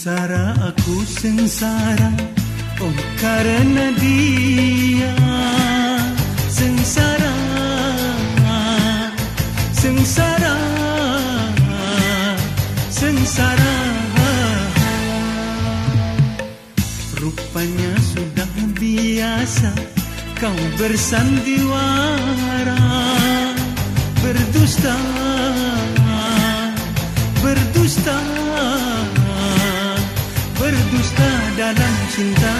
sengsara Oh karena dia Sengsara. Sengsara Sengsara. Rupanya sudah biasa Kau bersandiwara Berdusta Berdusta Berdusta dalam cinta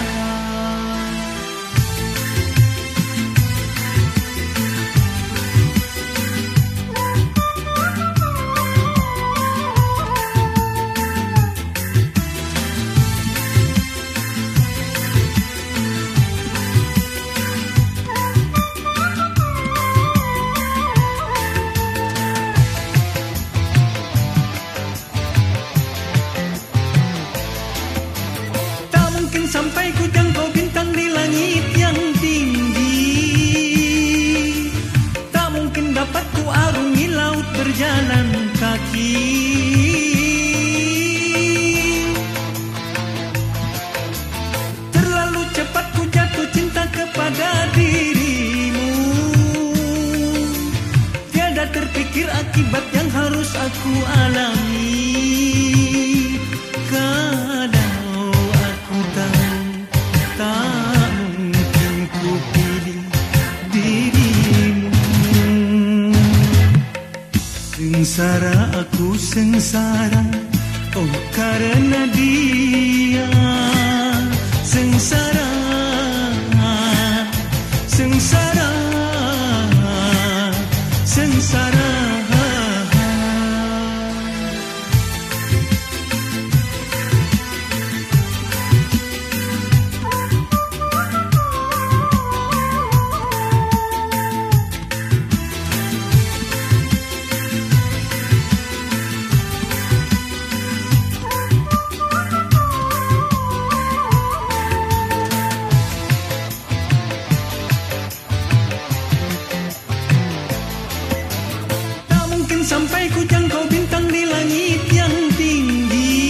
sampai ku jangkau bintang di langit yang tinggi. Tak mungkin dapat ku arungi laut berjalan kaki Sengsara aku sengsara. Oh karena dia Sengsara. Sengsara sampai ku jangkau bintang di langit yang tinggi.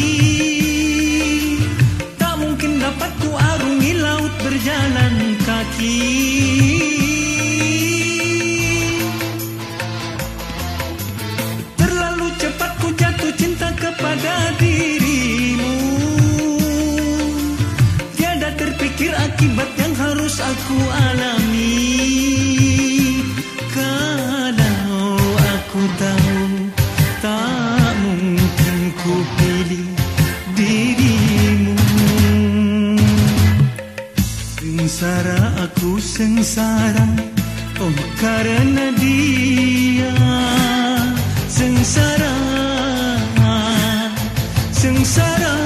Tak mungkin dapat ku arungi laut berjalan kaki. Terlalu cepat ku jatuh cinta kepada dirimu. Tiada terpikir akibat yang harus aku alami sengsara aku sengsara. Oh karena dia sengsara. Sengsara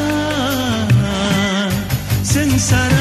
sengsara.